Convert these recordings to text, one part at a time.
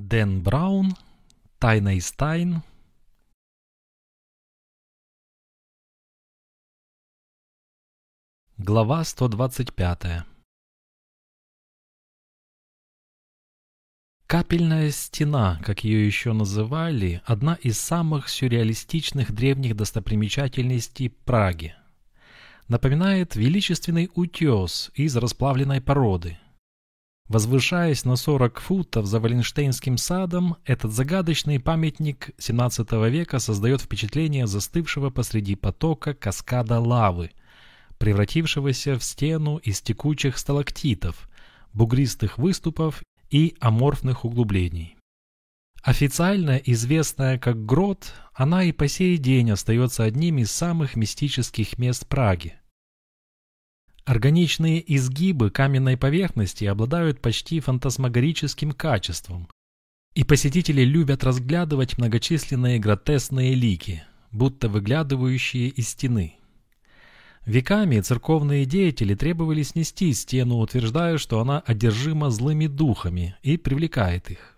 Дэн Браун, Тайна из тайн. Глава 125 Капельная стена, как ее еще называли, одна из самых сюрреалистичных древних достопримечательностей Праги. Напоминает величественный утес из расплавленной породы – Возвышаясь на 40 футов за Валенштейнским садом, этот загадочный памятник XVII века создает впечатление застывшего посреди потока каскада лавы, превратившегося в стену из текучих сталактитов, бугристых выступов и аморфных углублений. Официально известная как Грот, она и по сей день остается одним из самых мистических мест Праги. Органичные изгибы каменной поверхности обладают почти фантасмагорическим качеством, и посетители любят разглядывать многочисленные гротесные лики, будто выглядывающие из стены. Веками церковные деятели требовали снести стену, утверждая, что она одержима злыми духами и привлекает их.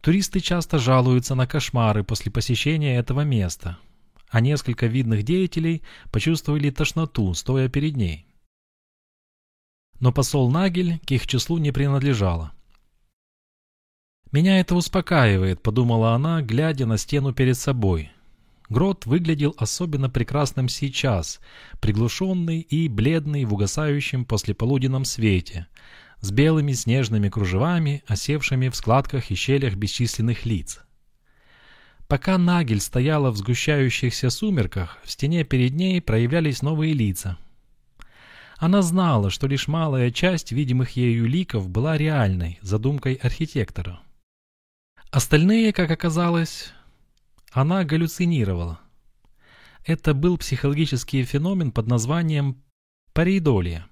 Туристы часто жалуются на кошмары после посещения этого места, а несколько видных деятелей почувствовали тошноту, стоя перед ней но посол Нагель к их числу не принадлежала. «Меня это успокаивает», — подумала она, глядя на стену перед собой. Грот выглядел особенно прекрасным сейчас, приглушенный и бледный в угасающем послеполуденном свете, с белыми снежными кружевами, осевшими в складках и щелях бесчисленных лиц. Пока Нагель стояла в сгущающихся сумерках, в стене перед ней проявлялись новые лица — она знала, что лишь малая часть видимых ею ликов была реальной, задумкой архитектора. Остальные, как оказалось, она галлюцинировала. Это был психологический феномен под названием паридолия.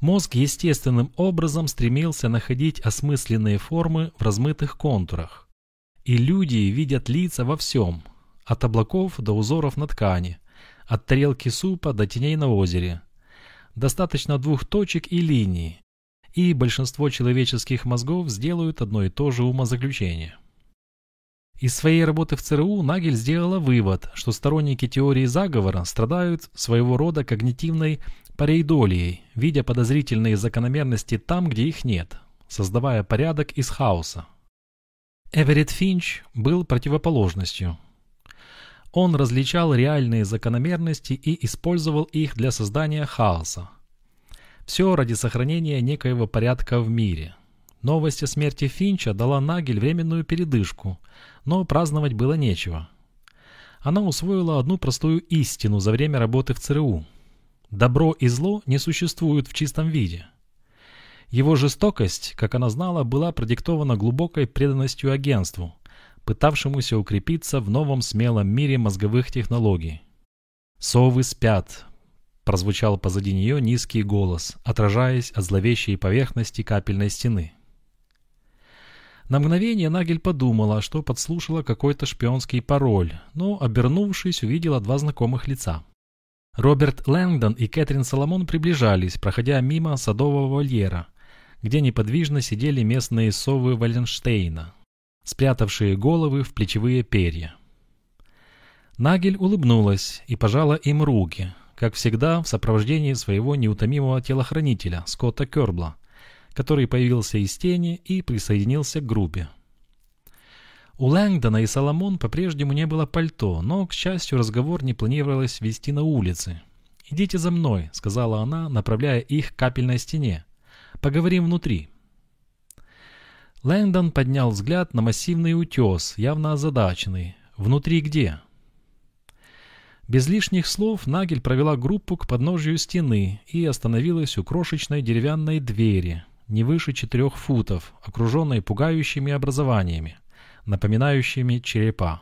Мозг естественным образом стремился находить осмысленные формы в размытых контурах. И люди видят лица во всем, от облаков до узоров на ткани, от тарелки супа до теней на озере – Достаточно двух точек и линий, и большинство человеческих мозгов сделают одно и то же умозаключение. Из своей работы в ЦРУ Нагель сделала вывод, что сторонники теории заговора страдают своего рода когнитивной пареидолией, видя подозрительные закономерности там, где их нет, создавая порядок из хаоса. Эверетт Финч был противоположностью. Он различал реальные закономерности и использовал их для создания хаоса. Все ради сохранения некоего порядка в мире. Новость о смерти Финча дала Нагель временную передышку, но праздновать было нечего. Она усвоила одну простую истину за время работы в ЦРУ. Добро и зло не существуют в чистом виде. Его жестокость, как она знала, была продиктована глубокой преданностью агентству – пытавшемуся укрепиться в новом смелом мире мозговых технологий. «Совы спят», — прозвучал позади нее низкий голос, отражаясь от зловещей поверхности капельной стены. На мгновение Нагель подумала, что подслушала какой-то шпионский пароль, но, обернувшись, увидела два знакомых лица. Роберт Лэнгдон и Кэтрин Соломон приближались, проходя мимо садового вольера, где неподвижно сидели местные совы Валенштейна, спрятавшие головы в плечевые перья. Нагель улыбнулась и пожала им руки, как всегда в сопровождении своего неутомимого телохранителя Скотта Кербла, который появился из тени и присоединился к группе. У Лэнгдона и Соломон по-прежнему не было пальто, но, к счастью, разговор не планировалось вести на улице. «Идите за мной», — сказала она, направляя их к капельной стене. «Поговорим внутри». Лэндон поднял взгляд на массивный утес, явно озадаченный. Внутри где? Без лишних слов Нагель провела группу к подножию стены и остановилась у крошечной деревянной двери, не выше четырех футов, окруженной пугающими образованиями, напоминающими черепа.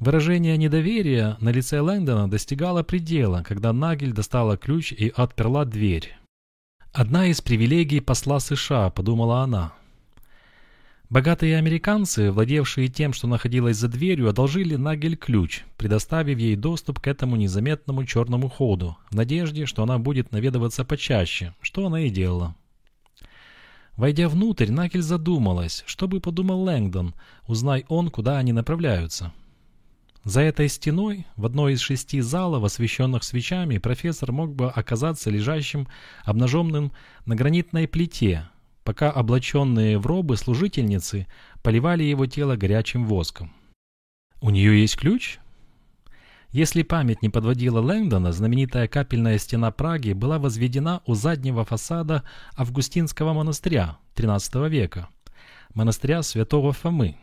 Выражение недоверия на лице Лэндона достигало предела, когда Нагель достала ключ и отперла дверь. «Одна из привилегий посла США», — подумала она. Богатые американцы, владевшие тем, что находилось за дверью, одолжили Нагель ключ, предоставив ей доступ к этому незаметному черному ходу, в надежде, что она будет наведываться почаще, что она и делала. Войдя внутрь, Накель задумалась, что бы подумал Лэнгдон, узнай он, куда они направляются. За этой стеной, в одной из шести залов, освещенных свечами, профессор мог бы оказаться лежащим обнаженным на гранитной плите, пока облаченные в робы служительницы поливали его тело горячим воском. «У нее есть ключ?» Если память не подводила Лэнгдона, знаменитая капельная стена Праги была возведена у заднего фасада Августинского монастыря XIII века, монастыря святого Фомы,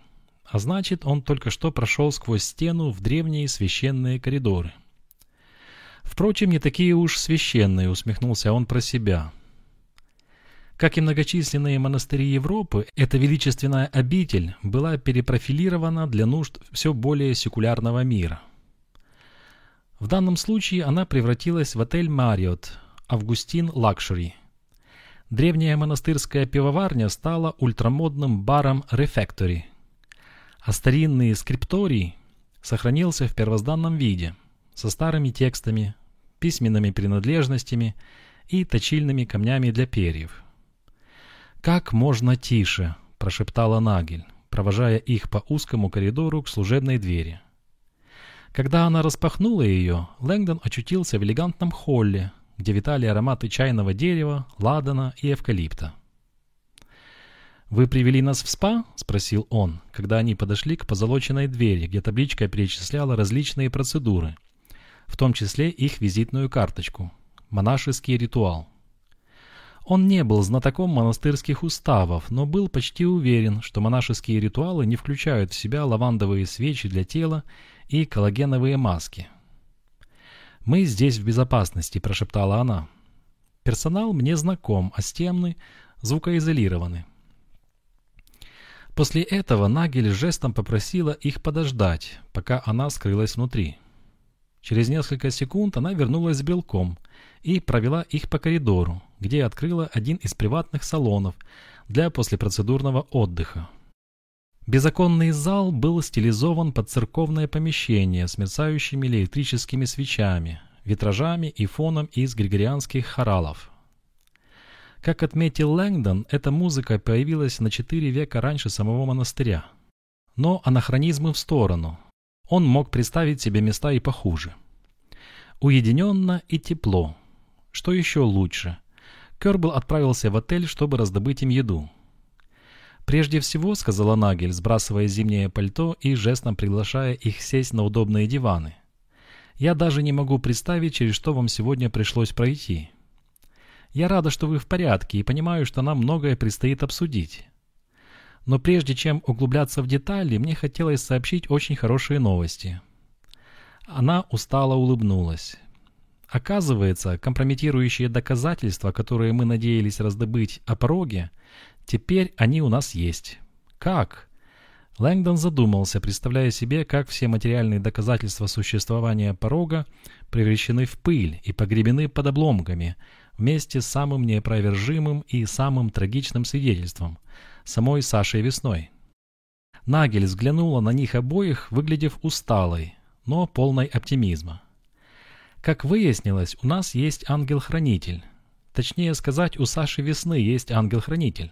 а значит, он только что прошел сквозь стену в древние священные коридоры. Впрочем, не такие уж священные, усмехнулся он про себя. Как и многочисленные монастыри Европы, эта величественная обитель была перепрофилирована для нужд все более секулярного мира – в данном случае она превратилась в отель «Мариот» «Августин Лакшери». Древняя монастырская пивоварня стала ультрамодным баром «Рефектори», а старинный скрипторий сохранился в первозданном виде, со старыми текстами, письменными принадлежностями и точильными камнями для перьев. «Как можно тише!» – прошептала Нагель, провожая их по узкому коридору к служебной двери – когда она распахнула ее, Лэнгдон очутился в элегантном холле, где витали ароматы чайного дерева, ладана и эвкалипта. «Вы привели нас в спа?» – спросил он, когда они подошли к позолоченной двери, где табличка перечисляла различные процедуры, в том числе их визитную карточку – монашеский ритуал. Он не был знатоком монастырских уставов, но был почти уверен, что монашеские ритуалы не включают в себя лавандовые свечи для тела и коллагеновые маски. «Мы здесь в безопасности», – прошептала она. «Персонал мне знаком, а стены звукоизолированы». После этого Нагель жестом попросила их подождать, пока она скрылась внутри. Через несколько секунд она вернулась с белком и провела их по коридору, где открыла один из приватных салонов для послепроцедурного отдыха. Безоконный зал был стилизован под церковное помещение с мерцающими электрическими свечами, витражами и фоном из григорианских хоралов. Как отметил Лэнгдон, эта музыка появилась на четыре века раньше самого монастыря. Но анахронизмы в сторону. Он мог представить себе места и похуже. Уединенно и тепло. Что еще лучше? Кербл отправился в отель, чтобы раздобыть им еду. «Прежде всего», — сказала Нагель, сбрасывая зимнее пальто и жестом приглашая их сесть на удобные диваны. «Я даже не могу представить, через что вам сегодня пришлось пройти. Я рада, что вы в порядке и понимаю, что нам многое предстоит обсудить. Но прежде чем углубляться в детали, мне хотелось сообщить очень хорошие новости». Она устало улыбнулась. Оказывается, компрометирующие доказательства, которые мы надеялись раздобыть о пороге, Теперь они у нас есть. Как? Лэнгдон задумался, представляя себе, как все материальные доказательства существования порога превращены в пыль и погребены под обломками, вместе с самым неопровержимым и самым трагичным свидетельством – самой Сашей Весной. Нагель взглянула на них обоих, выглядев усталой, но полной оптимизма. Как выяснилось, у нас есть ангел-хранитель. Точнее сказать, у Саши Весны есть ангел-хранитель.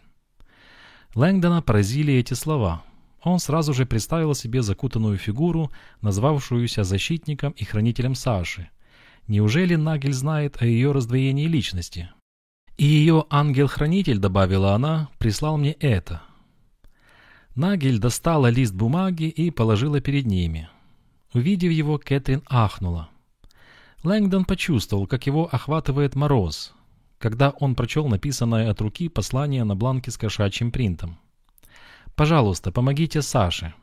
Лэнгдона поразили эти слова. Он сразу же представил себе закутанную фигуру, назвавшуюся защитником и хранителем Саши. Неужели Нагель знает о ее раздвоении личности? И ее ангел-хранитель, добавила она, прислал мне это. Нагель достала лист бумаги и положила перед ними. Увидев его, Кэтрин ахнула. Лэнгдон почувствовал, как его охватывает мороз, когда он прочел написанное от руки послание на бланке с кошачьим принтом. «Пожалуйста, помогите Саше».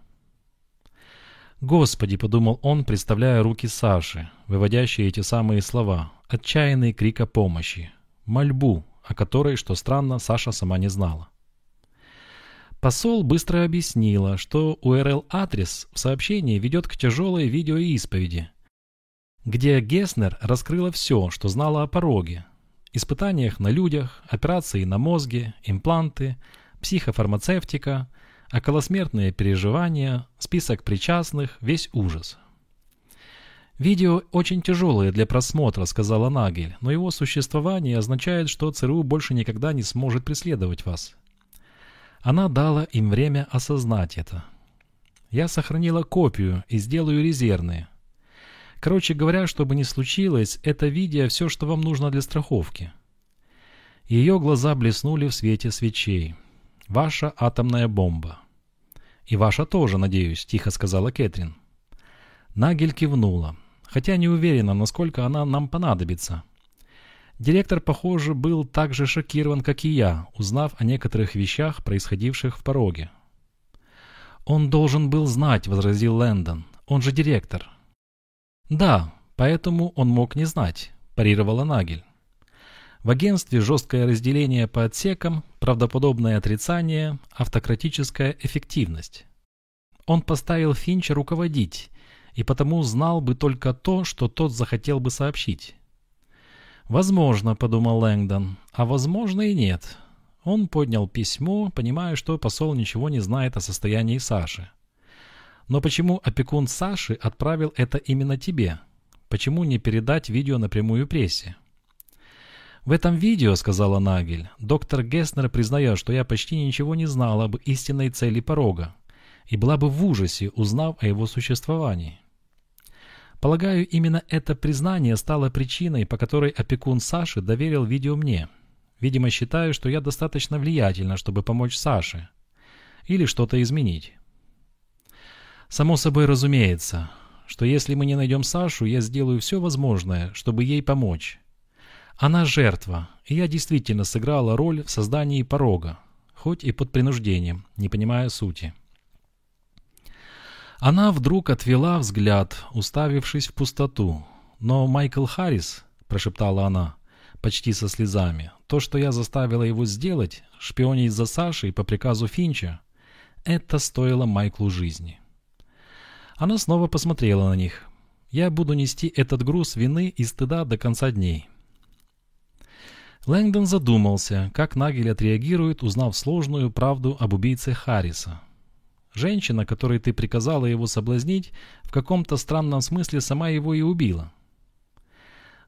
«Господи!» — подумал он, представляя руки Саши, выводящие эти самые слова, отчаянный крик о помощи, мольбу, о которой, что странно, Саша сама не знала. Посол быстро объяснила, что URL-адрес в сообщении ведет к тяжелой видеоисповеди, где Геснер раскрыла все, что знала о пороге, испытаниях на людях, операции на мозге, импланты, психофармацевтика, околосмертные переживания, список причастных, весь ужас. «Видео очень тяжелое для просмотра», — сказала Нагель, «но его существование означает, что ЦРУ больше никогда не сможет преследовать вас. Она дала им время осознать это. Я сохранила копию и сделаю резервные. Короче говоря, чтобы не случилось, это видео все, что вам нужно для страховки. Ее глаза блеснули в свете свечей. Ваша атомная бомба. И ваша тоже, надеюсь, тихо сказала Кэтрин. Нагель кивнула, хотя не уверена, насколько она нам понадобится. Директор, похоже, был так же шокирован, как и я, узнав о некоторых вещах, происходивших в пороге. «Он должен был знать», — возразил Лэндон. «Он же директор». «Да, поэтому он мог не знать», — парировала Нагель. В агентстве жесткое разделение по отсекам, правдоподобное отрицание, автократическая эффективность. Он поставил Финча руководить, и потому знал бы только то, что тот захотел бы сообщить. «Возможно», — подумал Лэнгдон, — «а возможно и нет. Он поднял письмо, понимая, что посол ничего не знает о состоянии Саши. Но почему опекун Саши отправил это именно тебе? Почему не передать видео напрямую прессе? В этом видео, сказала Нагель, доктор Геснер признает, что я почти ничего не знала об истинной цели порога и была бы в ужасе, узнав о его существовании. Полагаю, именно это признание стало причиной, по которой опекун Саши доверил видео мне – Видимо, считаю, что я достаточно влиятельна, чтобы помочь Саше. Или что-то изменить. Само собой разумеется, что если мы не найдем Сашу, я сделаю все возможное, чтобы ей помочь. Она жертва, и я действительно сыграла роль в создании порога, хоть и под принуждением, не понимая сути. Она вдруг отвела взгляд, уставившись в пустоту. «Но Майкл Харрис», — прошептала она, почти со слезами. То, что я заставила его сделать, шпионить за Сашей по приказу Финча, это стоило Майклу жизни. Она снова посмотрела на них. Я буду нести этот груз вины и стыда до конца дней. Лэнгдон задумался, как Нагель отреагирует, узнав сложную правду об убийце Харриса. Женщина, которой ты приказала его соблазнить, в каком-то странном смысле сама его и убила.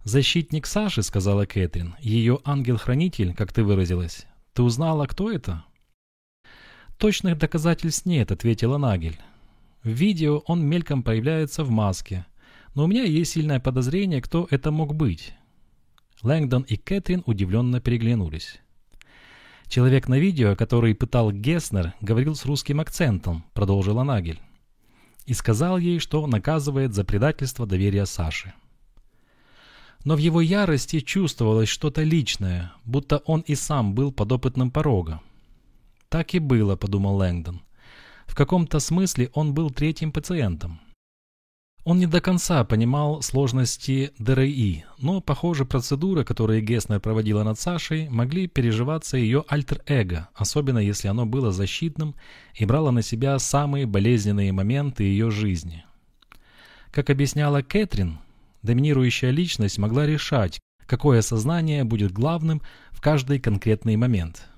«Защитник Саши», — сказала Кэтрин, — «ее ангел-хранитель, как ты выразилась. Ты узнала, кто это?» «Точных доказательств нет», — ответила Нагель. «В видео он мельком появляется в маске, но у меня есть сильное подозрение, кто это мог быть». Лэнгдон и Кэтрин удивленно переглянулись. «Человек на видео, который пытал Геснер, говорил с русским акцентом», — продолжила Нагель. «И сказал ей, что наказывает за предательство доверия Саши» но в его ярости чувствовалось что-то личное, будто он и сам был подопытным порога. «Так и было», — подумал Лэнгдон. В каком-то смысле он был третьим пациентом. Он не до конца понимал сложности ДРИ, но, похоже, процедуры, которые Геснер проводила над Сашей, могли переживаться ее альтер-эго, особенно если оно было защитным и брало на себя самые болезненные моменты ее жизни. Как объясняла Кэтрин, Доминирующая личность могла решать, какое сознание будет главным в каждый конкретный момент.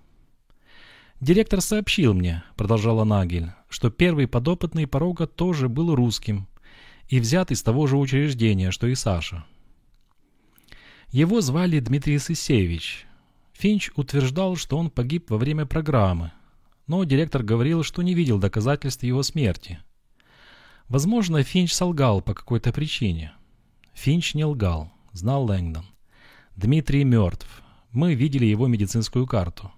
«Директор сообщил мне», — продолжала Нагель, «что первый подопытный порога тоже был русским и взят из того же учреждения, что и Саша. Его звали Дмитрий Сысевич. Финч утверждал, что он погиб во время программы, но директор говорил, что не видел доказательств его смерти. Возможно, Финч солгал по какой-то причине. Финч не лгал, знал Лэнгдон. Дмитрий мертв. Мы видели его медицинскую карту.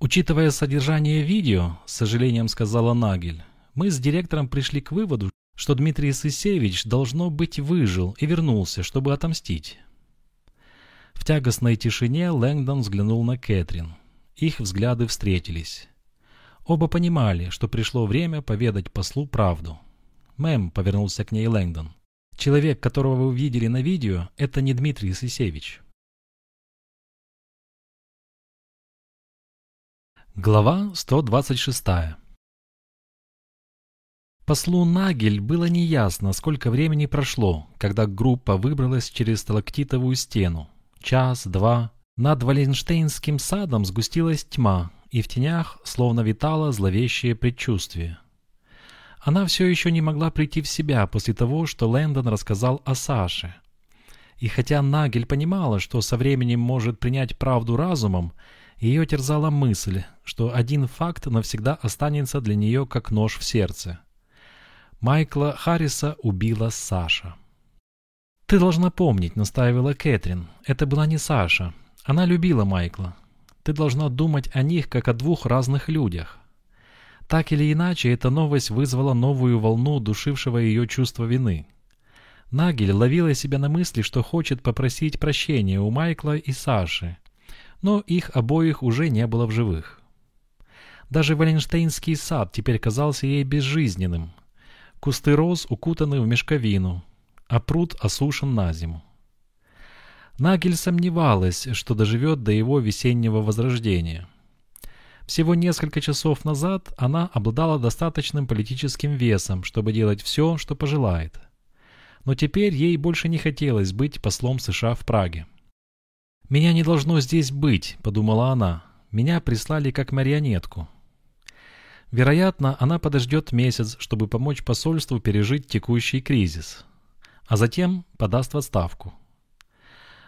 Учитывая содержание видео, с сожалением сказала Нагель, мы с директором пришли к выводу, что Дмитрий Сысевич, должно быть, выжил и вернулся, чтобы отомстить. В тягостной тишине Лэнгдон взглянул на Кэтрин. Их взгляды встретились. Оба понимали, что пришло время поведать послу правду. «Мэм», — повернулся к ней Лэнгдон, Человек, которого вы видели на видео, это не Дмитрий Сысевич. Глава 126 Послу Нагель было неясно, сколько времени прошло, когда группа выбралась через сталактитовую стену. Час, два. Над Валенштейнским садом сгустилась тьма, и в тенях словно витало зловещее предчувствие. Она все еще не могла прийти в себя после того, что Лэндон рассказал о Саше. И хотя Нагель понимала, что со временем может принять правду разумом, Ее терзала мысль, что один факт навсегда останется для нее как нож в сердце. Майкла Харриса убила Саша. «Ты должна помнить», — настаивала Кэтрин. «Это была не Саша. Она любила Майкла. Ты должна думать о них, как о двух разных людях». Так или иначе, эта новость вызвала новую волну душившего ее чувства вины. Нагель ловила себя на мысли, что хочет попросить прощения у Майкла и Саши, но их обоих уже не было в живых. Даже Валенштейнский сад теперь казался ей безжизненным. Кусты роз укутаны в мешковину, а пруд осушен на зиму. Нагель сомневалась, что доживет до его весеннего возрождения. Всего несколько часов назад она обладала достаточным политическим весом, чтобы делать все, что пожелает. Но теперь ей больше не хотелось быть послом США в Праге. «Меня не должно здесь быть», — подумала она. «Меня прислали как марионетку». Вероятно, она подождет месяц, чтобы помочь посольству пережить текущий кризис, а затем подаст в отставку.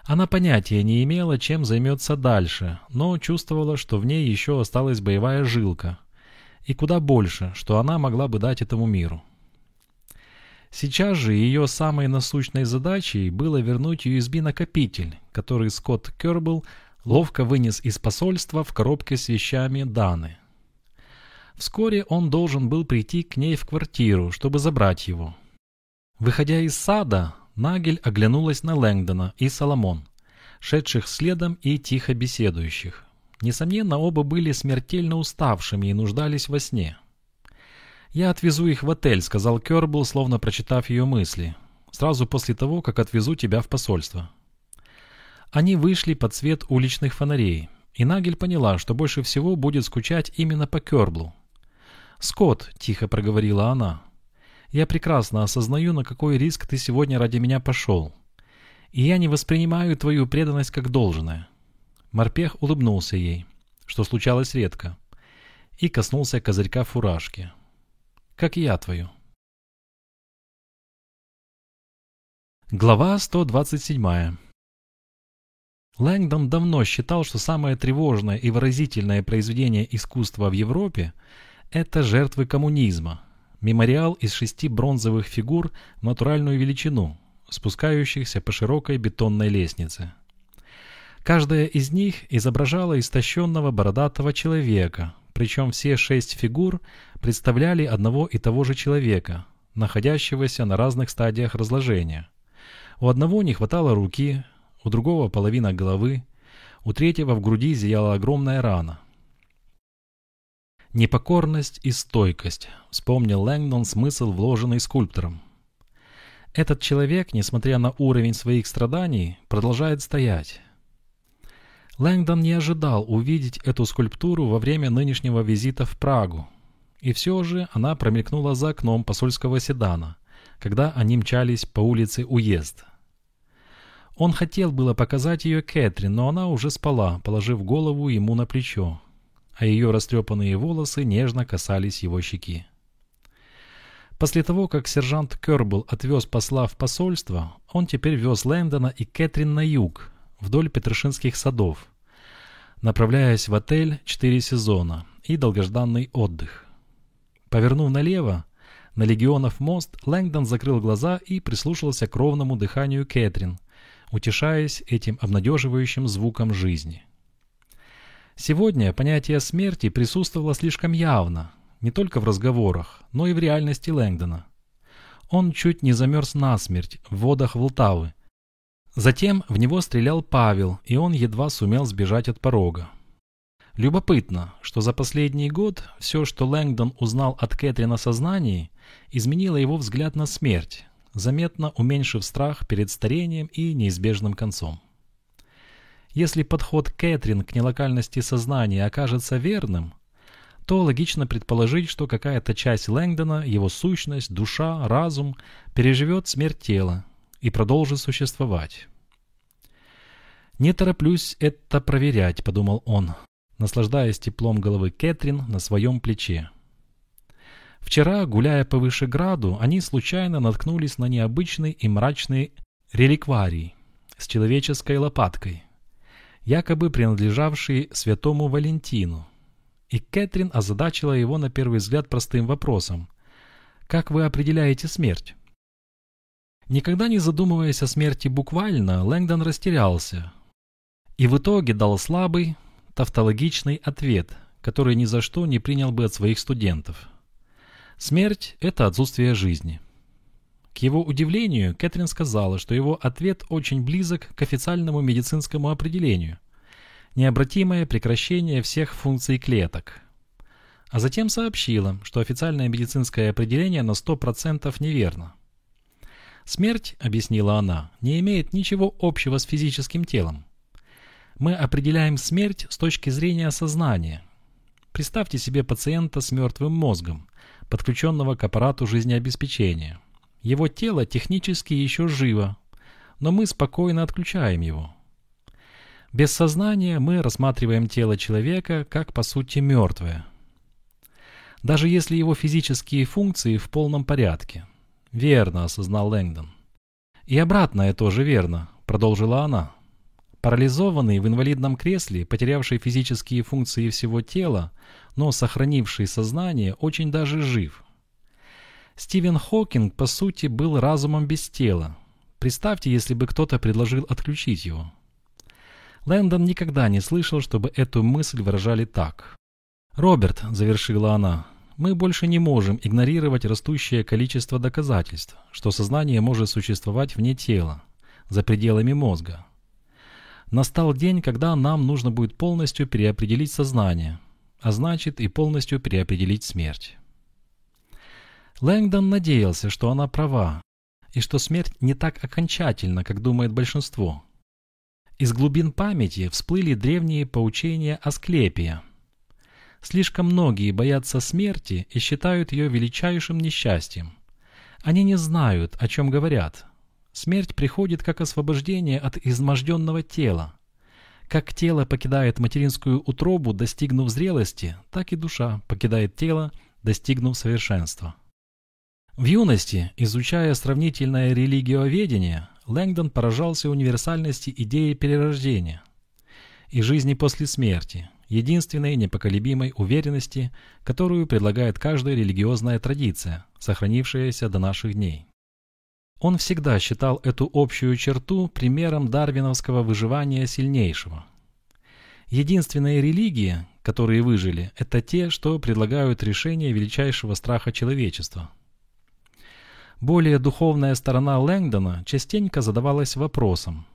Она понятия не имела, чем займется дальше, но чувствовала, что в ней еще осталась боевая жилка, и куда больше, что она могла бы дать этому миру. Сейчас же ее самой насущной задачей было вернуть USB-накопитель, который Скотт Кербл ловко вынес из посольства в коробке с вещами Даны. Вскоре он должен был прийти к ней в квартиру, чтобы забрать его. Выходя из сада, Нагель оглянулась на Лэнгдона и Соломон, шедших следом и тихо беседующих. Несомненно, оба были смертельно уставшими и нуждались во сне. «Я отвезу их в отель», — сказал Кербл, словно прочитав ее мысли. «Сразу после того, как отвезу тебя в посольство». Они вышли под свет уличных фонарей, и Нагель поняла, что больше всего будет скучать именно по Керблу. «Скотт», — тихо проговорила она, — «я прекрасно осознаю, на какой риск ты сегодня ради меня пошел. И я не воспринимаю твою преданность как должное». Морпех улыбнулся ей, что случалось редко, и коснулся козырька фуражки как я твою. Глава 127 Лэнгдон давно считал, что самое тревожное и выразительное произведение искусства в Европе – это жертвы коммунизма, мемориал из шести бронзовых фигур в натуральную величину, спускающихся по широкой бетонной лестнице. Каждая из них изображала истощенного бородатого человека, причем все шесть фигур представляли одного и того же человека, находящегося на разных стадиях разложения. У одного не хватало руки, у другого половина головы, у третьего в груди зияла огромная рана. «Непокорность и стойкость», — вспомнил Лэнгдон смысл, вложенный скульптором. Этот человек, несмотря на уровень своих страданий, продолжает стоять. Лэнгдон не ожидал увидеть эту скульптуру во время нынешнего визита в Прагу. И все же она промелькнула за окном посольского седана, когда они мчались по улице Уезд. Он хотел было показать ее Кэтрин, но она уже спала, положив голову ему на плечо, а ее растрепанные волосы нежно касались его щеки. После того, как сержант Кербл отвез посла в посольство, он теперь вез Лэндона и Кэтрин на юг, вдоль Петрошинских садов, направляясь в отель «Четыре сезона» и долгожданный отдых. Повернув налево, на Легионов мост, Лэнгдон закрыл глаза и прислушался к ровному дыханию Кэтрин, утешаясь этим обнадеживающим звуком жизни. Сегодня понятие смерти присутствовало слишком явно, не только в разговорах, но и в реальности Лэнгдона. Он чуть не замерз насмерть в водах Волтавы, Затем в него стрелял Павел, и он едва сумел сбежать от порога. Любопытно, что за последний год все, что Лэнгдон узнал от Кэтрин о сознании, изменило его взгляд на смерть, заметно уменьшив страх перед старением и неизбежным концом. Если подход Кэтрин к нелокальности сознания окажется верным, то логично предположить, что какая-то часть Лэнгдона, его сущность, душа, разум, переживет смерть тела и продолжит существовать. «Не тороплюсь это проверять», — подумал он, наслаждаясь теплом головы Кэтрин на своем плече. Вчера, гуляя по Вышеграду, они случайно наткнулись на необычный и мрачный реликварий с человеческой лопаткой. якобы принадлежавший святому Валентину. И Кэтрин озадачила его на первый взгляд простым вопросом. «Как вы определяете смерть?» Никогда не задумываясь о смерти буквально, Лэнгдон растерялся. И в итоге дал слабый, тавтологичный ответ, который ни за что не принял бы от своих студентов. Смерть – это отсутствие жизни. К его удивлению, Кэтрин сказала, что его ответ очень близок к официальному медицинскому определению – необратимое прекращение всех функций клеток. А затем сообщила, что официальное медицинское определение на 100% неверно. Смерть, объяснила она, не имеет ничего общего с физическим телом. Мы определяем смерть с точки зрения сознания. Представьте себе пациента с мертвым мозгом, подключенного к аппарату жизнеобеспечения – его тело технически еще живо, но мы спокойно отключаем его. Без сознания мы рассматриваем тело человека как по сути мертвое. Даже если его физические функции в полном порядке. Верно, осознал Лэнгдон. И обратное тоже верно, продолжила она. Парализованный в инвалидном кресле, потерявший физические функции всего тела, но сохранивший сознание, очень даже жив – Стивен Хокинг, по сути, был разумом без тела. Представьте, если бы кто-то предложил отключить его. Лэндон никогда не слышал, чтобы эту мысль выражали так. «Роберт», — завершила она, — «мы больше не можем игнорировать растущее количество доказательств, что сознание может существовать вне тела, за пределами мозга. Настал день, когда нам нужно будет полностью переопределить сознание, а значит и полностью переопределить смерть». Лэнгдон надеялся, что она права, и что смерть не так окончательна, как думает большинство. Из глубин памяти всплыли древние поучения Асклепия. Слишком многие боятся смерти и считают ее величайшим несчастьем. Они не знают, о чем говорят. Смерть приходит как освобождение от изможденного тела. Как тело покидает материнскую утробу, достигнув зрелости, так и душа покидает тело, достигнув совершенства. В юности, изучая сравнительное религиоведение, Лэнгдон поражался универсальности идеи перерождения и жизни после смерти, единственной непоколебимой уверенности, которую предлагает каждая религиозная традиция, сохранившаяся до наших дней. Он всегда считал эту общую черту примером дарвиновского выживания сильнейшего. Единственные религии, которые выжили, это те, что предлагают решение величайшего страха человечества – более духовная сторона Лэнгдона частенько задавалась вопросом.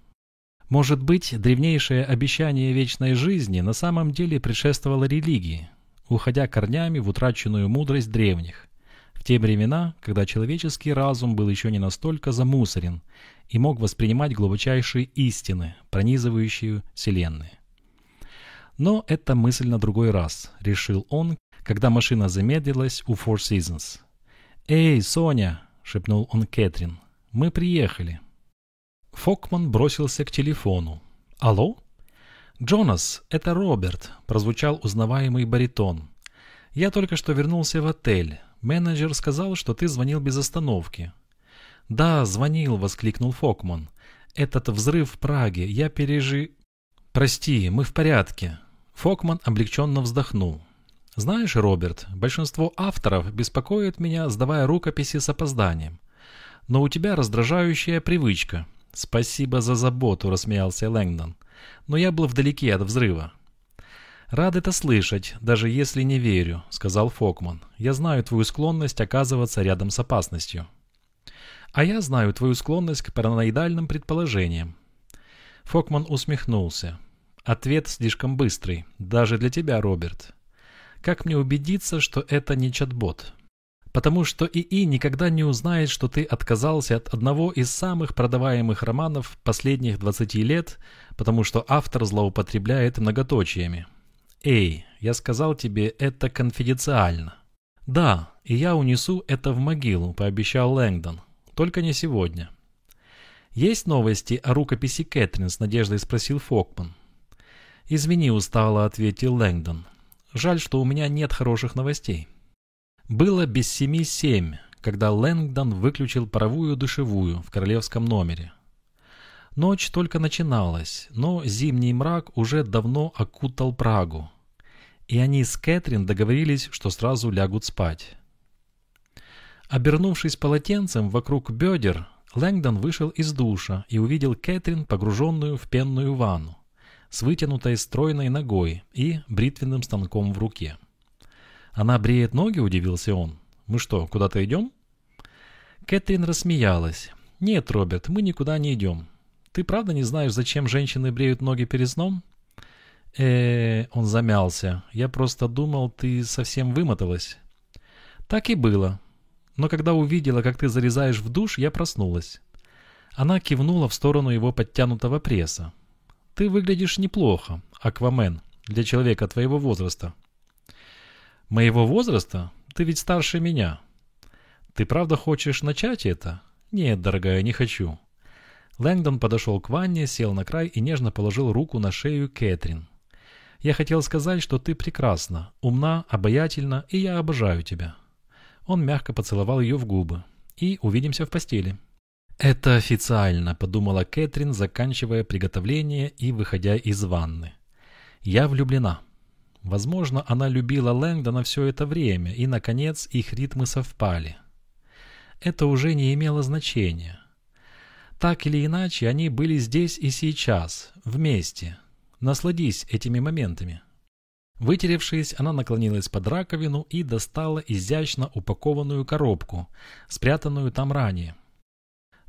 Может быть, древнейшее обещание вечной жизни на самом деле предшествовало религии, уходя корнями в утраченную мудрость древних, в те времена, когда человеческий разум был еще не настолько замусорен и мог воспринимать глубочайшие истины, пронизывающие Вселенные. Но это мысль на другой раз, решил он, когда машина замедлилась у Four Seasons. «Эй, Соня!» шепнул он Кэтрин. «Мы приехали». Фокман бросился к телефону. «Алло?» «Джонас, это Роберт», — прозвучал узнаваемый баритон. «Я только что вернулся в отель. Менеджер сказал, что ты звонил без остановки». «Да, звонил», — воскликнул Фокман. «Этот взрыв в Праге, я пережи...» «Прости, мы в порядке». Фокман облегченно вздохнул. Знаешь, Роберт, большинство авторов беспокоит меня, сдавая рукописи с опозданием. Но у тебя раздражающая привычка. Спасибо за заботу, рассмеялся Лэнгдон. Но я был вдалеке от взрыва. «Рад это слышать, даже если не верю», — сказал Фокман. «Я знаю твою склонность оказываться рядом с опасностью». «А я знаю твою склонность к параноидальным предположениям». Фокман усмехнулся. «Ответ слишком быстрый, даже для тебя, Роберт. Как мне убедиться, что это не чат-бот? Потому что ИИ никогда не узнает, что ты отказался от одного из самых продаваемых романов последних 20 лет, потому что автор злоупотребляет многоточиями. Эй, я сказал тебе, это конфиденциально. Да, и я унесу это в могилу, пообещал Лэнгдон. Только не сегодня. Есть новости о рукописи Кэтрин с надеждой спросил Фокман. «Извини, устало», — ответил Лэнгдон. Жаль, что у меня нет хороших новостей. Было без семи семь, когда Лэнгдон выключил паровую душевую в королевском номере. Ночь только начиналась, но зимний мрак уже давно окутал Прагу. И они с Кэтрин договорились, что сразу лягут спать. Обернувшись полотенцем вокруг бедер, Лэнгдон вышел из душа и увидел Кэтрин, погруженную в пенную ванну, с вытянутой стройной ногой и бритвенным станком в руке. «Она бреет ноги?» – удивился он. «Мы что, куда-то идем?» Кэтрин рассмеялась. «Нет, Роберт, мы никуда не идем. Ты правда не знаешь, зачем женщины бреют ноги перед сном?» э он замялся. «Я просто думал, ты совсем вымоталась». «Так и было. Но когда увидела, как ты залезаешь в душ, я проснулась». Она кивнула в сторону его подтянутого пресса. «Ты выглядишь неплохо, Аквамен, для человека твоего возраста». «Моего возраста? Ты ведь старше меня». «Ты правда хочешь начать это?» «Нет, дорогая, не хочу. Лэнгдон подошел к ванне, сел на край и нежно положил руку на шею Кэтрин. «Я хотел сказать, что ты прекрасна, умна, обаятельна, и я обожаю тебя». Он мягко поцеловал ее в губы. «И увидимся в постели». «Это официально», — подумала Кэтрин, заканчивая приготовление и выходя из ванны. «Я влюблена». Возможно, она любила Лэнгдона все это время, и, наконец, их ритмы совпали. Это уже не имело значения. Так или иначе, они были здесь и сейчас, вместе. Насладись этими моментами. Вытеревшись, она наклонилась под раковину и достала изящно упакованную коробку, спрятанную там ранее.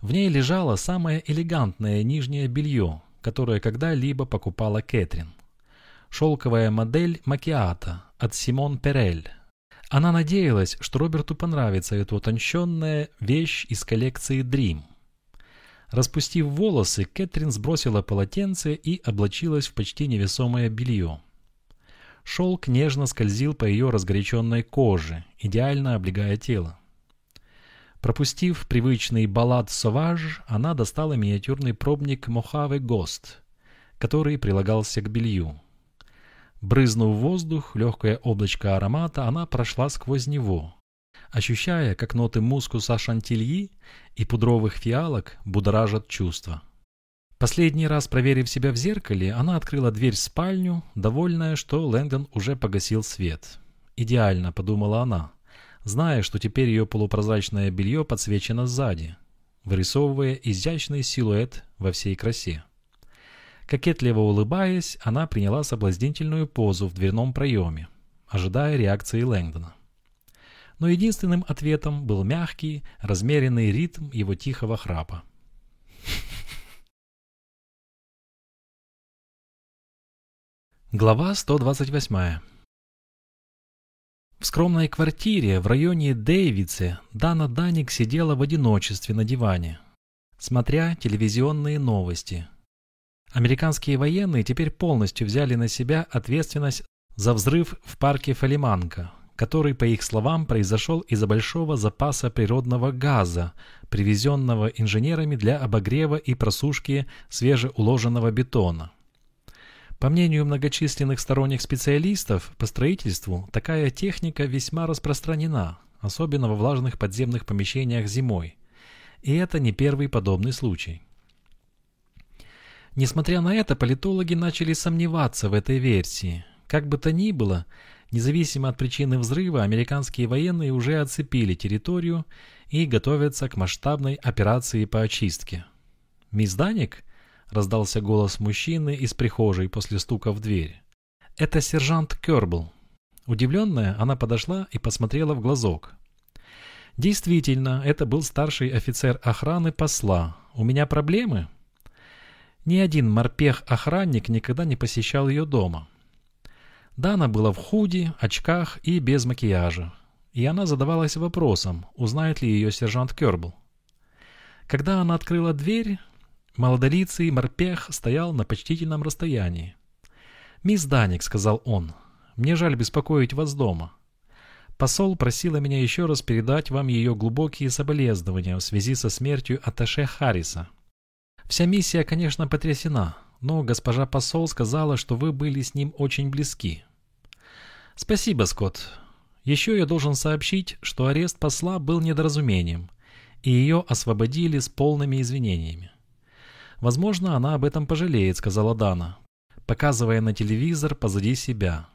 В ней лежало самое элегантное нижнее белье, которое когда-либо покупала Кэтрин. Шелковая модель Макиата от Симон Перель. Она надеялась, что Роберту понравится эта утонченная вещь из коллекции Dream – Распустив волосы, Кэтрин сбросила полотенце и облачилась в почти невесомое белье. Шелк нежно скользил по ее разгоряченной коже, идеально облегая тело. Пропустив привычный баллад «Соваж», она достала миниатюрный пробник «Мохаве Гост», который прилагался к белью. Брызнув воздух, легкое облачко аромата, она прошла сквозь него, ощущая, как ноты мускуса шантильи и пудровых фиалок будоражат чувства. Последний раз проверив себя в зеркале, она открыла дверь в спальню, довольная, что Лэнгдон уже погасил свет. «Идеально», — подумала она, зная, что теперь ее полупрозрачное белье подсвечено сзади, вырисовывая изящный силуэт во всей красе. Кокетливо улыбаясь, она приняла соблазнительную позу в дверном проеме, ожидая реакции Лэнгдона но единственным ответом был мягкий, размеренный ритм его тихого храпа. Глава 128 В скромной квартире в районе Дэвидсе Дана Даник сидела в одиночестве на диване, смотря телевизионные новости. Американские военные теперь полностью взяли на себя ответственность за взрыв в парке Фалиманка, который, по их словам, произошел из-за большого запаса природного газа, привезенного инженерами для обогрева и просушки свежеуложенного бетона. По мнению многочисленных сторонних специалистов по строительству, такая техника весьма распространена, особенно во влажных подземных помещениях зимой. И это не первый подобный случай. Несмотря на это, политологи начали сомневаться в этой версии. Как бы то ни было, Независимо от причины взрыва, американские военные уже оцепили территорию и готовятся к масштабной операции по очистке. «Мисс Даник?» — раздался голос мужчины из прихожей после стука в дверь. «Это сержант Кербл». Удивленная, она подошла и посмотрела в глазок. «Действительно, это был старший офицер охраны посла. У меня проблемы?» Ни один морпех-охранник никогда не посещал ее дома. Дана была в худи, очках и без макияжа. И она задавалась вопросом, узнает ли ее сержант Кербл. Когда она открыла дверь, молодолицый морпех стоял на почтительном расстоянии. «Мисс Даник», — сказал он, — «мне жаль беспокоить вас дома. Посол просила меня еще раз передать вам ее глубокие соболезнования в связи со смертью Аташе Харриса. Вся миссия, конечно, потрясена, но госпожа посол сказала, что вы были с ним очень близки. Спасибо, Скотт. Еще я должен сообщить, что арест посла был недоразумением, и ее освободили с полными извинениями. «Возможно, она об этом пожалеет», — сказала Дана, показывая на телевизор позади себя.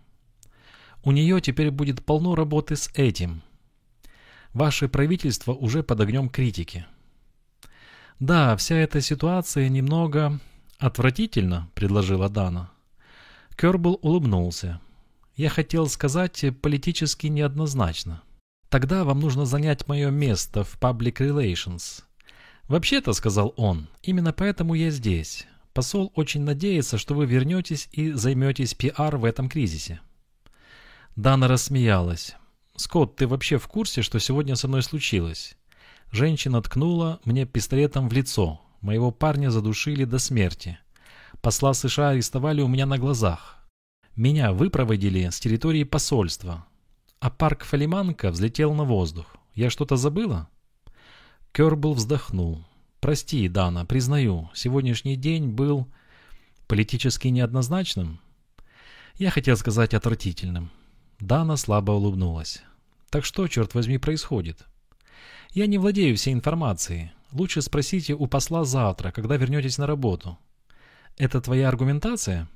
«У нее теперь будет полно работы с этим. Ваше правительство уже под огнем критики». «Да, вся эта ситуация немного отвратительна», — предложила Дана. Кербл улыбнулся. «Я хотел сказать политически неоднозначно. Тогда вам нужно занять мое место в Public Relations». «Вообще-то», — сказал он, — «именно поэтому я здесь. Посол очень надеется, что вы вернетесь и займетесь пиар в этом кризисе». Дана рассмеялась. «Скотт, ты вообще в курсе, что сегодня со мной случилось?» Женщина ткнула мне пистолетом в лицо. Моего парня задушили до смерти. Посла США арестовали у меня на глазах. Меня выпроводили с территории посольства. А парк Фалиманка взлетел на воздух. Я что-то забыла?» Кербл вздохнул. «Прости, Дана, признаю, сегодняшний день был политически неоднозначным. Я хотел сказать отвратительным». Дана слабо улыбнулась. «Так что, черт возьми, происходит?» «Я не владею всей информацией. Лучше спросите у посла завтра, когда вернетесь на работу». «Это твоя аргументация?»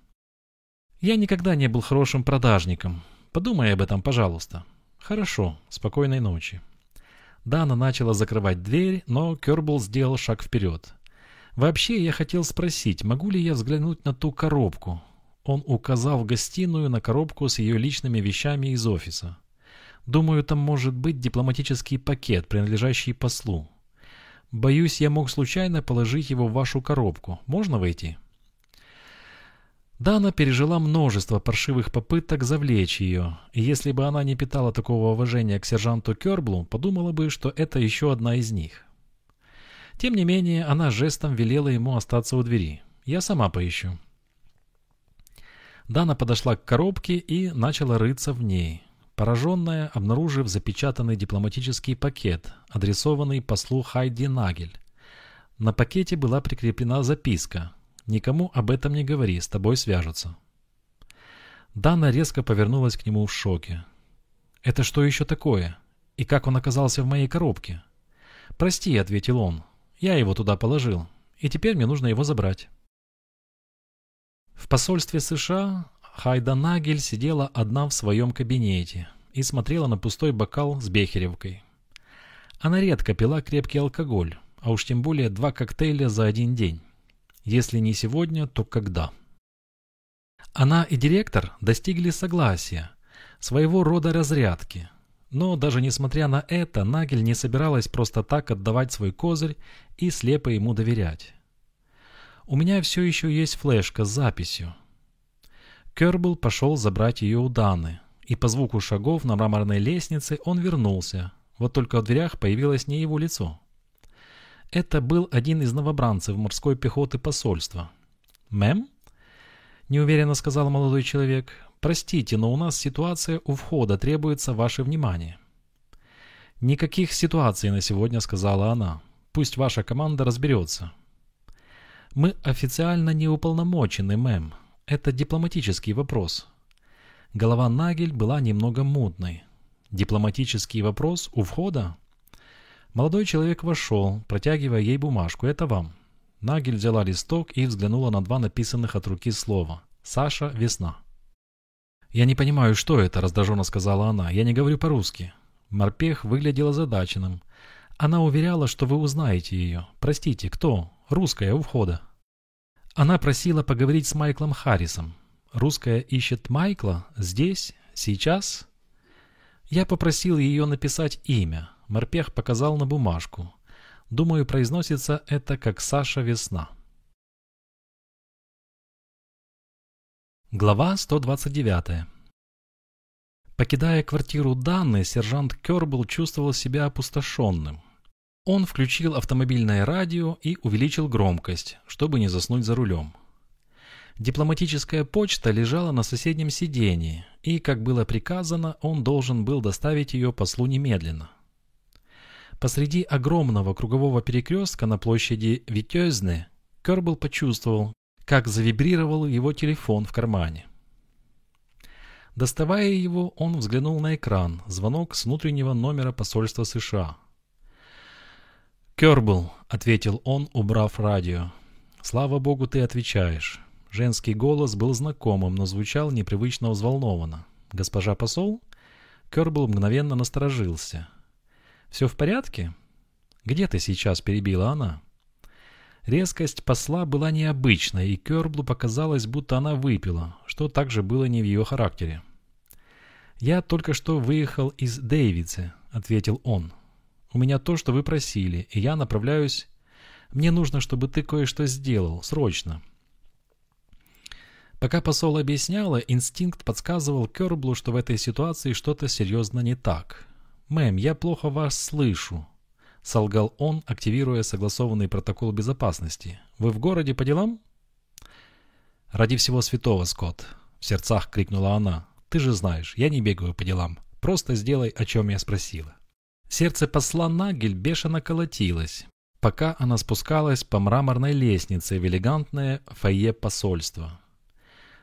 «Я никогда не был хорошим продажником. Подумай об этом, пожалуйста». «Хорошо. Спокойной ночи». Дана начала закрывать дверь, но Кербл сделал шаг вперед. «Вообще, я хотел спросить, могу ли я взглянуть на ту коробку?» Он указал в гостиную на коробку с ее личными вещами из офиса. «Думаю, там может быть дипломатический пакет, принадлежащий послу. Боюсь, я мог случайно положить его в вашу коробку. Можно войти?» Дана пережила множество паршивых попыток завлечь ее, и если бы она не питала такого уважения к сержанту Керблу, подумала бы, что это еще одна из них. Тем не менее, она жестом велела ему остаться у двери. «Я сама поищу». Дана подошла к коробке и начала рыться в ней, пораженная, обнаружив запечатанный дипломатический пакет, адресованный послу Хайди Нагель. На пакете была прикреплена записка – Никому об этом не говори, с тобой свяжутся». Дана резко повернулась к нему в шоке. «Это что еще такое? И как он оказался в моей коробке?» «Прости», — ответил он. «Я его туда положил, и теперь мне нужно его забрать». В посольстве США Хайда Нагель сидела одна в своем кабинете и смотрела на пустой бокал с бехеревкой. Она редко пила крепкий алкоголь, а уж тем более два коктейля за один день. Если не сегодня, то когда? Она и директор достигли согласия, своего рода разрядки. Но даже несмотря на это, Нагель не собиралась просто так отдавать свой козырь и слепо ему доверять. «У меня все еще есть флешка с записью». Кербл пошел забрать ее у Даны, и по звуку шагов на мраморной лестнице он вернулся. Вот только в дверях появилось не его лицо. Это был один из новобранцев морской пехоты посольства. «Мэм?» – неуверенно сказал молодой человек. «Простите, но у нас ситуация у входа, требуется ваше внимание». «Никаких ситуаций на сегодня», – сказала она. «Пусть ваша команда разберется». «Мы официально не уполномочены, мэм. Это дипломатический вопрос». Голова Нагель была немного мутной. «Дипломатический вопрос у входа?» Молодой человек вошел, протягивая ей бумажку. «Это вам». Нагель взяла листок и взглянула на два написанных от руки слова. «Саша, весна». «Я не понимаю, что это», — раздраженно сказала она. «Я не говорю по-русски». Морпех выглядел озадаченным. Она уверяла, что вы узнаете ее. «Простите, кто?» «Русская у входа». Она просила поговорить с Майклом Харрисом. «Русская ищет Майкла? Здесь? Сейчас?» Я попросил ее написать имя. Морпех показал на бумажку. Думаю, произносится это как Саша Весна. Глава 129 Покидая квартиру Данны, сержант Кербл чувствовал себя опустошенным. Он включил автомобильное радио и увеличил громкость, чтобы не заснуть за рулем. Дипломатическая почта лежала на соседнем сидении, и, как было приказано, он должен был доставить ее послу немедленно. Посреди огромного кругового перекрестка на площади Витезны Кербл почувствовал, как завибрировал его телефон в кармане. Доставая его, он взглянул на экран, звонок с внутреннего номера посольства США. «Кербл», — ответил он, убрав радио. «Слава богу, ты отвечаешь». Женский голос был знакомым, но звучал непривычно взволнованно. «Госпожа посол?» Кербл мгновенно насторожился. «Все в порядке?» «Где ты сейчас?» – перебила она. Резкость посла была необычной, и Керблу показалось, будто она выпила, что также было не в ее характере. «Я только что выехал из Дэвидса», — ответил он. «У меня то, что вы просили, и я направляюсь... Мне нужно, чтобы ты кое-что сделал, срочно». Пока посол объясняла, инстинкт подсказывал Керблу, что в этой ситуации что-то серьезно не так. «Мэм, я плохо вас слышу», — солгал он, активируя согласованный протокол безопасности. «Вы в городе по делам?» «Ради всего святого, Скотт!» — в сердцах крикнула она. «Ты же знаешь, я не бегаю по делам. Просто сделай, о чем я спросила». Сердце посла Нагель бешено колотилось, пока она спускалась по мраморной лестнице в элегантное фойе посольства.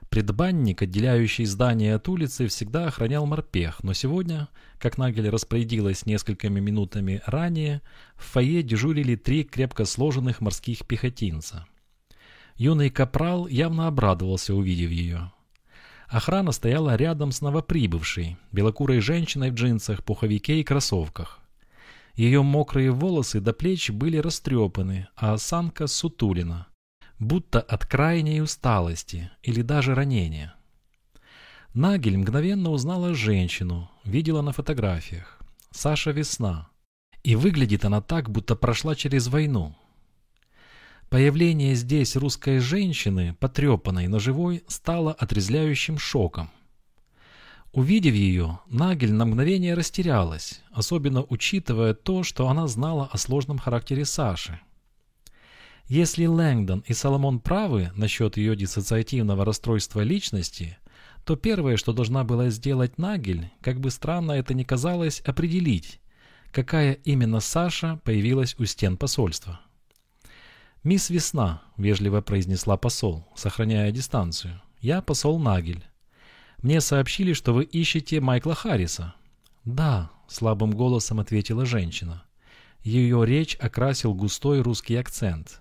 Предбанник, отделяющий здание от улицы, всегда охранял морпех, но сегодня, как Нагель распорядилась несколькими минутами ранее, в фойе дежурили три крепко сложенных морских пехотинца. Юный капрал явно обрадовался, увидев ее. Охрана стояла рядом с новоприбывшей, белокурой женщиной в джинсах, пуховике и кроссовках. Ее мокрые волосы до плеч были растрепаны, а осанка сутулина будто от крайней усталости или даже ранения. Нагель мгновенно узнала женщину, видела на фотографиях. Саша Весна. И выглядит она так, будто прошла через войну. Появление здесь русской женщины, потрепанной, но живой, стало отрезвляющим шоком. Увидев ее, Нагель на мгновение растерялась, особенно учитывая то, что она знала о сложном характере Саши – если Лэнгдон и Соломон правы насчет ее диссоциативного расстройства личности, то первое, что должна была сделать Нагель, как бы странно это ни казалось, определить, какая именно Саша появилась у стен посольства. «Мисс Весна», — вежливо произнесла посол, сохраняя дистанцию, — «я посол Нагель. Мне сообщили, что вы ищете Майкла Харриса». «Да», — слабым голосом ответила женщина. Ее речь окрасил густой русский акцент.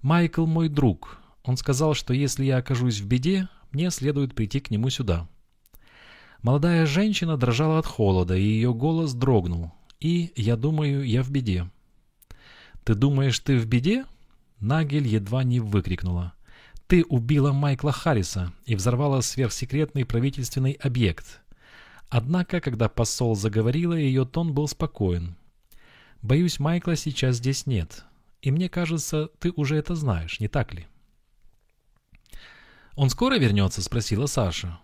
Майкл мой друг. Он сказал, что если я окажусь в беде, мне следует прийти к нему сюда. Молодая женщина дрожала от холода, и ее голос дрогнул. И, я думаю, я в беде. «Ты думаешь, ты в беде?» Нагель едва не выкрикнула. «Ты убила Майкла Харриса и взорвала сверхсекретный правительственный объект». Однако, когда посол заговорила, ее тон был спокоен. «Боюсь, Майкла сейчас здесь нет. И мне кажется, ты уже это знаешь, не так ли? «Он скоро вернется?» – спросила Саша.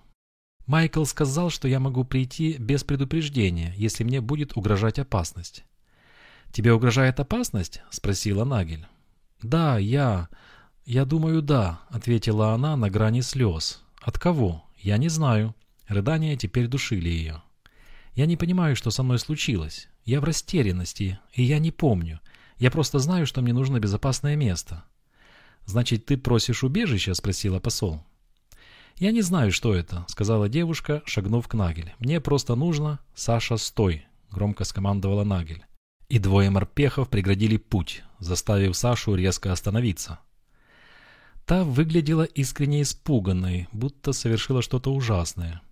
«Майкл сказал, что я могу прийти без предупреждения, если мне будет угрожать опасность». «Тебе угрожает опасность?» – спросила Нагель. «Да, я... Я думаю, да», – ответила она на грани слез. «От кого? Я не знаю». Рыдания теперь душили ее. «Я не понимаю, что со мной случилось. Я в растерянности, и я не помню. Я просто знаю, что мне нужно безопасное место». «Значит, ты просишь убежища?» – спросила посол. «Я не знаю, что это», – сказала девушка, шагнув к Нагель. «Мне просто нужно...» «Саша, стой!» – громко скомандовала Нагель. И двое морпехов преградили путь, заставив Сашу резко остановиться. Та выглядела искренне испуганной, будто совершила что-то ужасное.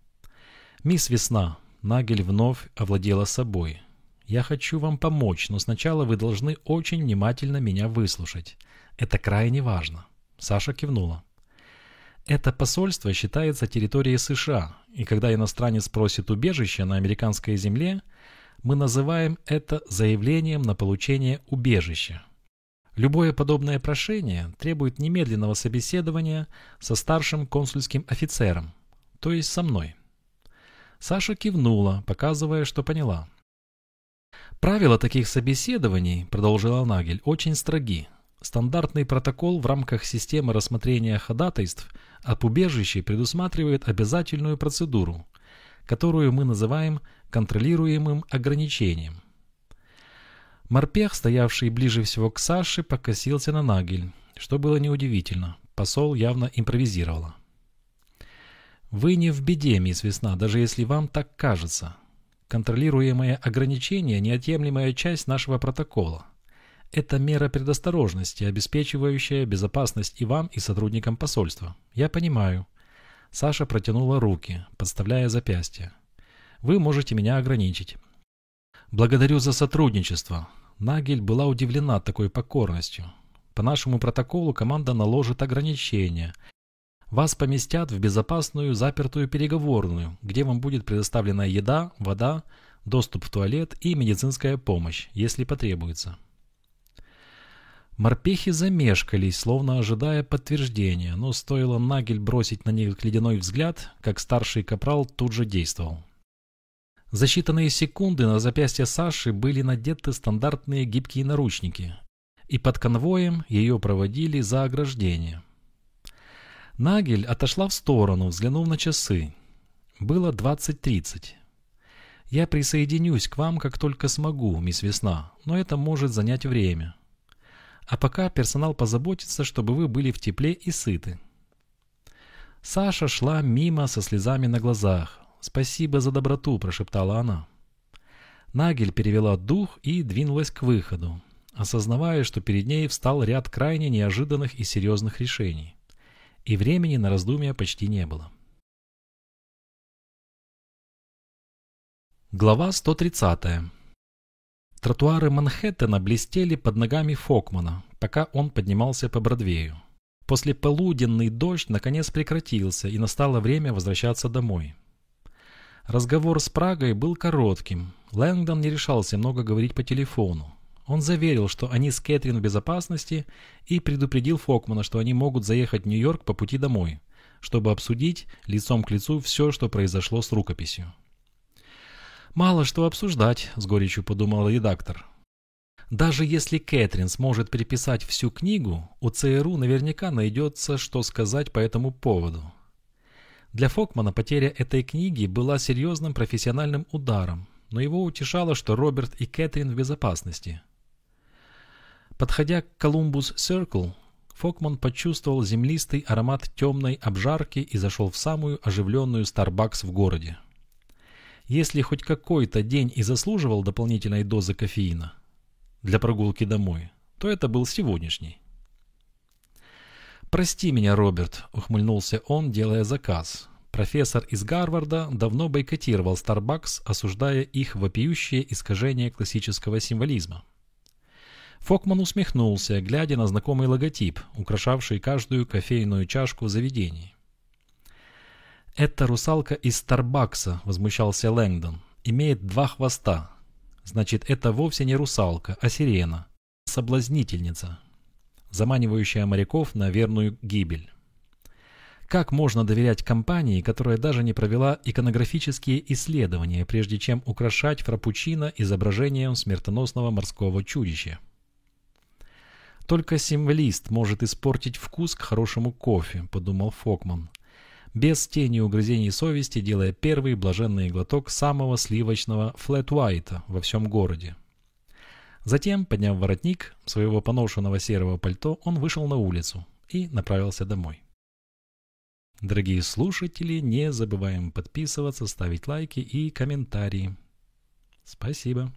«Мисс Весна!» Нагель вновь овладела собой. Я хочу вам помочь, но сначала вы должны очень внимательно меня выслушать. Это крайне важно. Саша кивнула. Это посольство считается территорией США, и когда иностранец просит убежище на американской земле, мы называем это заявлением на получение убежища. Любое подобное прошение требует немедленного собеседования со старшим консульским офицером, то есть со мной. Саша кивнула, показывая, что поняла. Правила таких собеседований, продолжила Нагель, очень строги. Стандартный протокол в рамках системы рассмотрения ходатайств об убежище предусматривает обязательную процедуру, которую мы называем контролируемым ограничением. Морпех, стоявший ближе всего к Саше, покосился на Нагель, что было неудивительно. Посол явно импровизировала. «Вы не в беде, мисс Весна, даже если вам так кажется. Контролируемое ограничение – неотъемлемая часть нашего протокола. Это мера предосторожности, обеспечивающая безопасность и вам, и сотрудникам посольства. Я понимаю. Саша протянула руки, подставляя запястье. Вы можете меня ограничить. Благодарю за сотрудничество. Нагель была удивлена такой покорностью. По нашему протоколу команда наложит ограничения. Вас поместят в безопасную запертую переговорную, где вам будет предоставлена еда, вода, доступ в туалет и медицинская помощь, если потребуется. Морпехи замешкались, словно ожидая подтверждения, но стоило Нагель бросить на них ледяной взгляд, как старший капрал тут же действовал. За считанные секунды на запястье Саши были надеты стандартные гибкие наручники, и под конвоем ее проводили за ограждение. Нагель отошла в сторону, взглянув на часы. Было 20.30. «Я присоединюсь к вам, как только смогу, мисс Весна, но это может занять время. А пока персонал позаботится, чтобы вы были в тепле и сыты». Саша шла мимо со слезами на глазах. «Спасибо за доброту», – прошептала она. Нагель перевела дух и двинулась к выходу, осознавая, что перед ней встал ряд крайне неожиданных и серьезных решений. И времени на раздумья почти не было. Глава 130. Тротуары Манхэттена блестели под ногами Фокмана, пока он поднимался по Бродвею. После полуденный дождь наконец прекратился, и настало время возвращаться домой. Разговор с Прагой был коротким. Лэнгдон не решался много говорить по телефону. Он заверил, что они с Кэтрин в безопасности и предупредил Фокмана, что они могут заехать в Нью-Йорк по пути домой, чтобы обсудить лицом к лицу все, что произошло с рукописью. «Мало что обсуждать», — с горечью подумал редактор. Даже если Кэтрин сможет переписать всю книгу, у ЦРУ наверняка найдется, что сказать по этому поводу. Для Фокмана потеря этой книги была серьезным профессиональным ударом, но его утешало, что Роберт и Кэтрин в безопасности. Подходя к Колумбус Circle, Фокман почувствовал землистый аромат темной обжарки и зашел в самую оживленную Starbucks в городе. Если хоть какой-то день и заслуживал дополнительной дозы кофеина для прогулки домой, то это был сегодняшний. «Прости меня, Роберт», — ухмыльнулся он, делая заказ. Профессор из Гарварда давно бойкотировал Starbucks, осуждая их вопиющее искажение классического символизма. Фокман усмехнулся, глядя на знакомый логотип, украшавший каждую кофейную чашку в заведении. «Это русалка из Старбакса», — возмущался Лэнгдон. «Имеет два хвоста. Значит, это вовсе не русалка, а сирена. Соблазнительница заманивающая моряков на верную гибель. Как можно доверять компании, которая даже не провела иконографические исследования, прежде чем украшать фрапучино изображением смертоносного морского чудища? «Только символист может испортить вкус к хорошему кофе», — подумал Фокман, без тени угрызений совести делая первый блаженный глоток самого сливочного флэт-уайта во всем городе. Затем, подняв воротник своего поношенного серого пальто, он вышел на улицу и направился домой. Дорогие слушатели, не забываем подписываться, ставить лайки и комментарии. Спасибо.